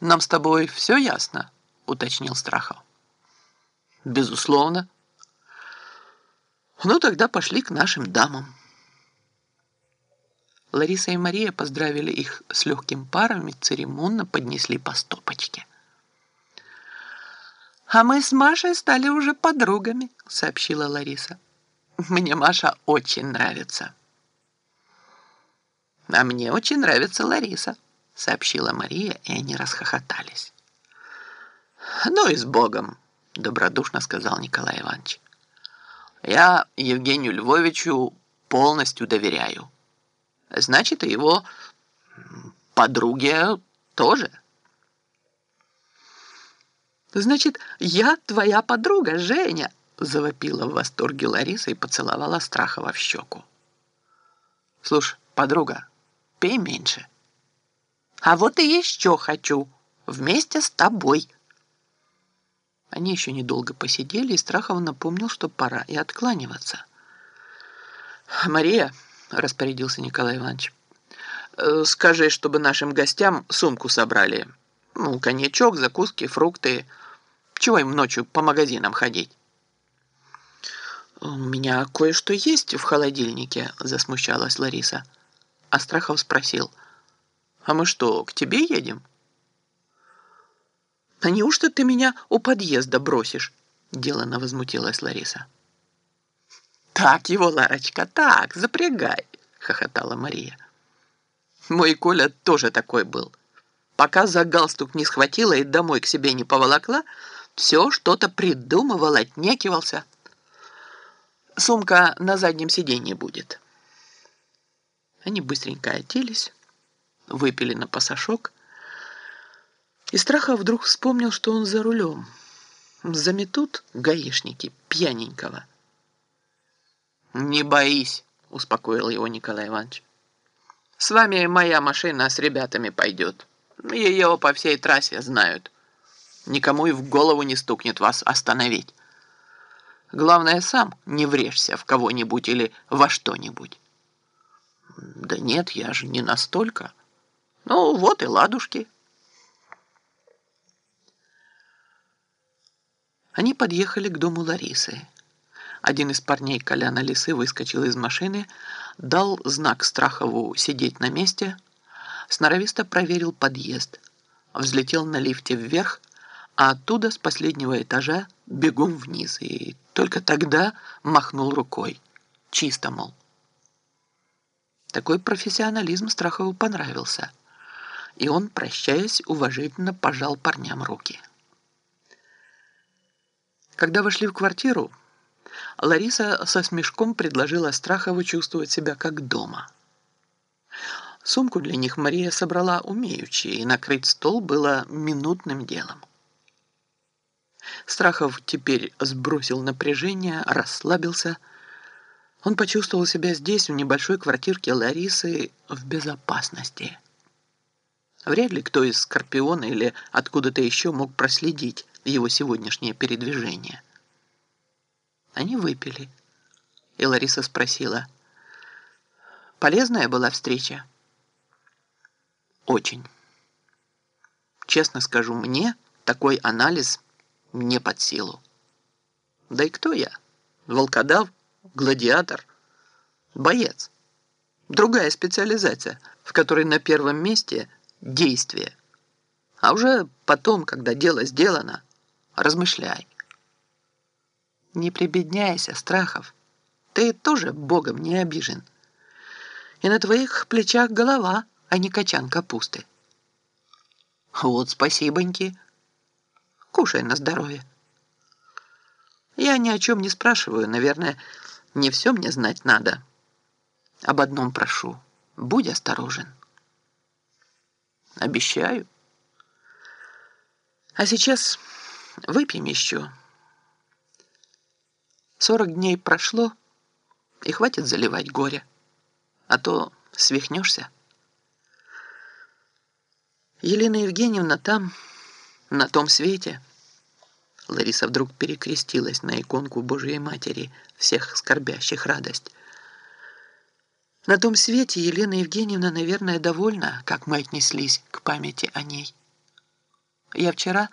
нам с тобой все ясно?» — уточнил Страхов. «Безусловно». «Ну, тогда пошли к нашим дамам». Лариса и Мария поздравили их с легким паром и церемонно поднесли по стопочке. «А мы с Машей стали уже подругами», — сообщила Лариса. «Мне Маша очень нравится». «А мне очень нравится Лариса», — сообщила Мария, и они расхохотались. «Ну и с Богом», — добродушно сказал Николай Иванович. «Я Евгению Львовичу полностью доверяю. Значит, и его подруге тоже». «Значит, я твоя подруга, Женя!» завопила в восторге Лариса и поцеловала Страхова в щеку. «Слушай, подруга, пей меньше». «А вот и еще хочу, вместе с тобой». Они еще недолго посидели, и Страхов напомнил, что пора и откланиваться. «Мария», — распорядился Николай Иванович, «э, «скажи, чтобы нашим гостям сумку собрали. Ну, коньячок, закуски, фрукты. Чего им ночью по магазинам ходить?» «У меня кое-что есть в холодильнике», — засмущалась Лариса. Астрахов спросил, «А мы что, к тебе едем?» «А неужто ты меня у подъезда бросишь?» — делано возмутилась Лариса. «Так его, Ларочка, так, запрягай!» — хохотала Мария. Мой Коля тоже такой был. Пока за галстук не схватила и домой к себе не поволокла, все что-то придумывал, отнекивался. Сумка на заднем сиденье будет. Они быстренько оделись, выпили на пасашок, и Страхов вдруг вспомнил, что он за рулем. Заметут гаишники пьяненького. «Не боись», — успокоил его Николай Иванович. «С вами моя машина с ребятами пойдет. Ее по всей трассе знают. Никому и в голову не стукнет вас остановить. Главное, сам не врежься в кого-нибудь или во что-нибудь». «Да нет, я же не настолько. Ну, вот и ладушки». Они подъехали к дому Ларисы. Один из парней Коляна Лисы выскочил из машины, дал знак Страхову сидеть на месте, сноровисто проверил подъезд, взлетел на лифте вверх, а оттуда с последнего этажа бегом вниз, и только тогда махнул рукой. Чисто, мол. Такой профессионализм Страхову понравился, и он, прощаясь, уважительно пожал парням руки. Когда вошли в квартиру, Лариса со смешком предложила Страхову чувствовать себя как дома. Сумку для них Мария собрала умеючи, и накрыть стол было минутным делом. Страхов теперь сбросил напряжение, расслабился. Он почувствовал себя здесь, в небольшой квартирке Ларисы, в безопасности. Вряд ли кто из Скорпиона или откуда-то еще мог проследить его сегодняшнее передвижение. Они выпили. И Лариса спросила, «Полезная была встреча?» «Очень. Честно скажу, мне такой анализ не под силу. Да и кто я? Волкодав? Гладиатор? Боец. Другая специализация, в которой на первом месте действие. А уже потом, когда дело сделано, размышляй. Не прибедняйся, Страхов. Ты тоже Богом не обижен. И на твоих плечах голова, а не качан капусты. Вот спасибоньки. Кушай на здоровье. Я ни о чем не спрашиваю. Наверное, не все мне знать надо. Об одном прошу. Будь осторожен. Обещаю. А сейчас... Выпьем еще. Сорок дней прошло, и хватит заливать горе, а то свихнешься. Елена Евгеньевна там, на том свете. Лариса вдруг перекрестилась на иконку Божией Матери, всех скорбящих радость. На том свете Елена Евгеньевна, наверное, довольна, как мы отнеслись к памяти о ней. Я вчера